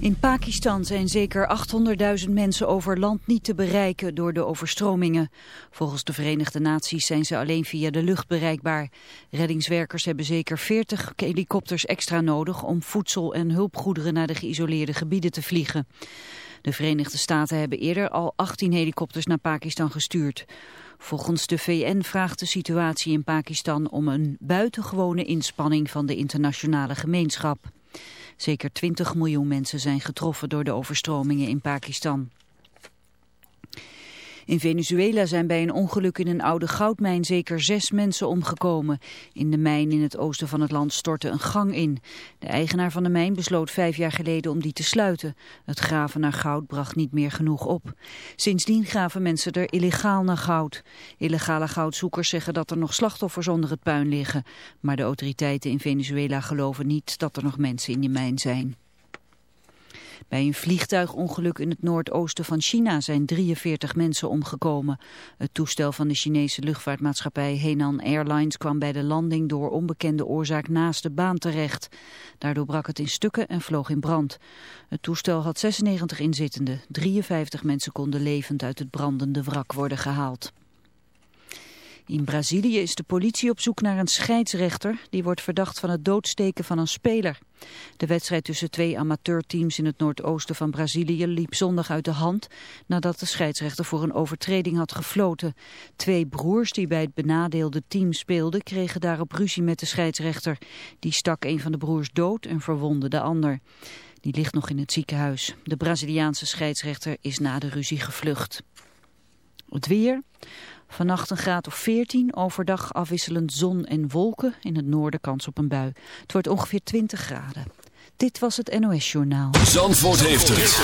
In Pakistan zijn zeker 800.000 mensen over land niet te bereiken door de overstromingen. Volgens de Verenigde Naties zijn ze alleen via de lucht bereikbaar. Reddingswerkers hebben zeker 40 helikopters extra nodig om voedsel en hulpgoederen naar de geïsoleerde gebieden te vliegen. De Verenigde Staten hebben eerder al 18 helikopters naar Pakistan gestuurd. Volgens de VN vraagt de situatie in Pakistan om een buitengewone inspanning van de internationale gemeenschap. Zeker 20 miljoen mensen zijn getroffen door de overstromingen in Pakistan. In Venezuela zijn bij een ongeluk in een oude goudmijn zeker zes mensen omgekomen. In de mijn in het oosten van het land stortte een gang in. De eigenaar van de mijn besloot vijf jaar geleden om die te sluiten. Het graven naar goud bracht niet meer genoeg op. Sindsdien graven mensen er illegaal naar goud. Illegale goudzoekers zeggen dat er nog slachtoffers onder het puin liggen. Maar de autoriteiten in Venezuela geloven niet dat er nog mensen in die mijn zijn. Bij een vliegtuigongeluk in het noordoosten van China zijn 43 mensen omgekomen. Het toestel van de Chinese luchtvaartmaatschappij Henan Airlines kwam bij de landing door onbekende oorzaak naast de baan terecht. Daardoor brak het in stukken en vloog in brand. Het toestel had 96 inzittenden. 53 mensen konden levend uit het brandende wrak worden gehaald. In Brazilië is de politie op zoek naar een scheidsrechter. Die wordt verdacht van het doodsteken van een speler. De wedstrijd tussen twee amateurteams in het noordoosten van Brazilië liep zondag uit de hand... nadat de scheidsrechter voor een overtreding had gefloten. Twee broers die bij het benadeelde team speelden... kregen daarop ruzie met de scheidsrechter. Die stak een van de broers dood en verwondde de ander. Die ligt nog in het ziekenhuis. De Braziliaanse scheidsrechter is na de ruzie gevlucht. Het weer... Vannacht een graad of 14, overdag afwisselend zon en wolken. In het noorden kans op een bui. Het wordt ongeveer 20 graden. Dit was het NOS Journaal. Zandvoort heeft het.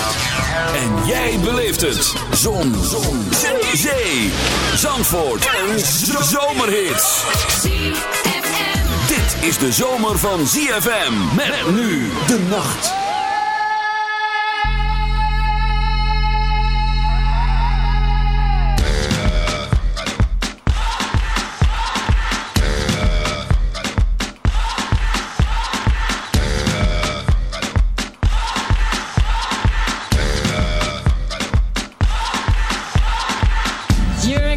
En jij beleeft het. Zon. zon. Zee. Zee. Zandvoort. Een zomerhit. Dit is de zomer van ZFM. Met nu de nacht.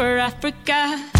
For Africa.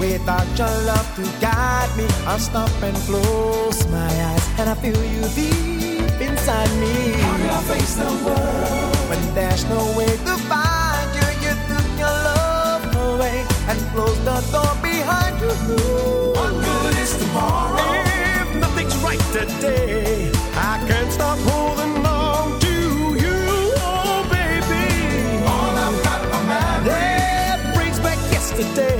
Without your love to guide me, I'll stop and close my eyes, and I feel you deep inside me. How can I face the world when there's no way to find you? You took your love away and closed the door behind you. Good is tomorrow? today. I can't stop holding on to you, oh baby. All I've got on my brain. That brings back yesterday.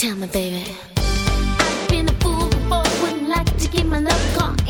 Tell me, baby. I've been a fool before, wouldn't like to keep my love caught.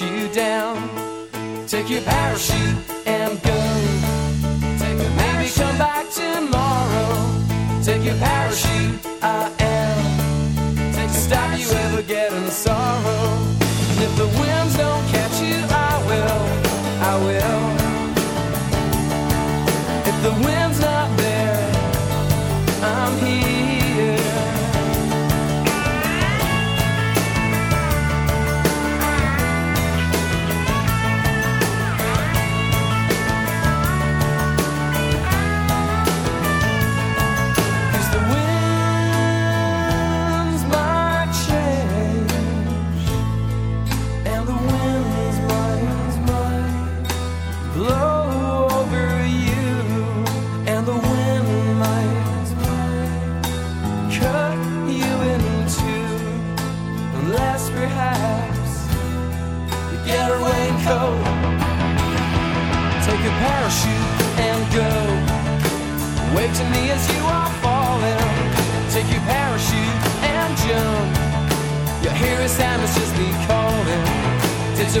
Let you down. Take your parachute and go. Take a Maybe come back tomorrow. Take your parachute. I am Take to stop you ever getting sorrow. And if the winds don't catch you, I Wave to me as you are falling. Take your parachute and jump. Your hero Sam is just be calling. It's a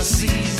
assim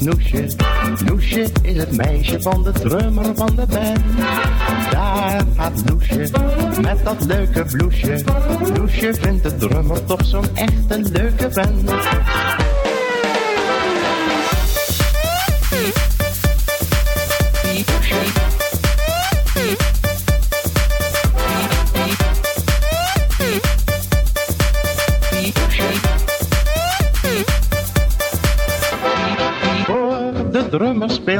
Snoesje. Noesje is het meisje van de drummer van de band. Daar gaat Loesje met dat leuke bloesje. Noesje vindt de drummer toch zo'n echte leuke band.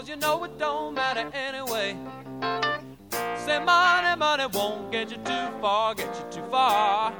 cause you know it don't matter anyway. Say money, money won't get you too far, get you too far.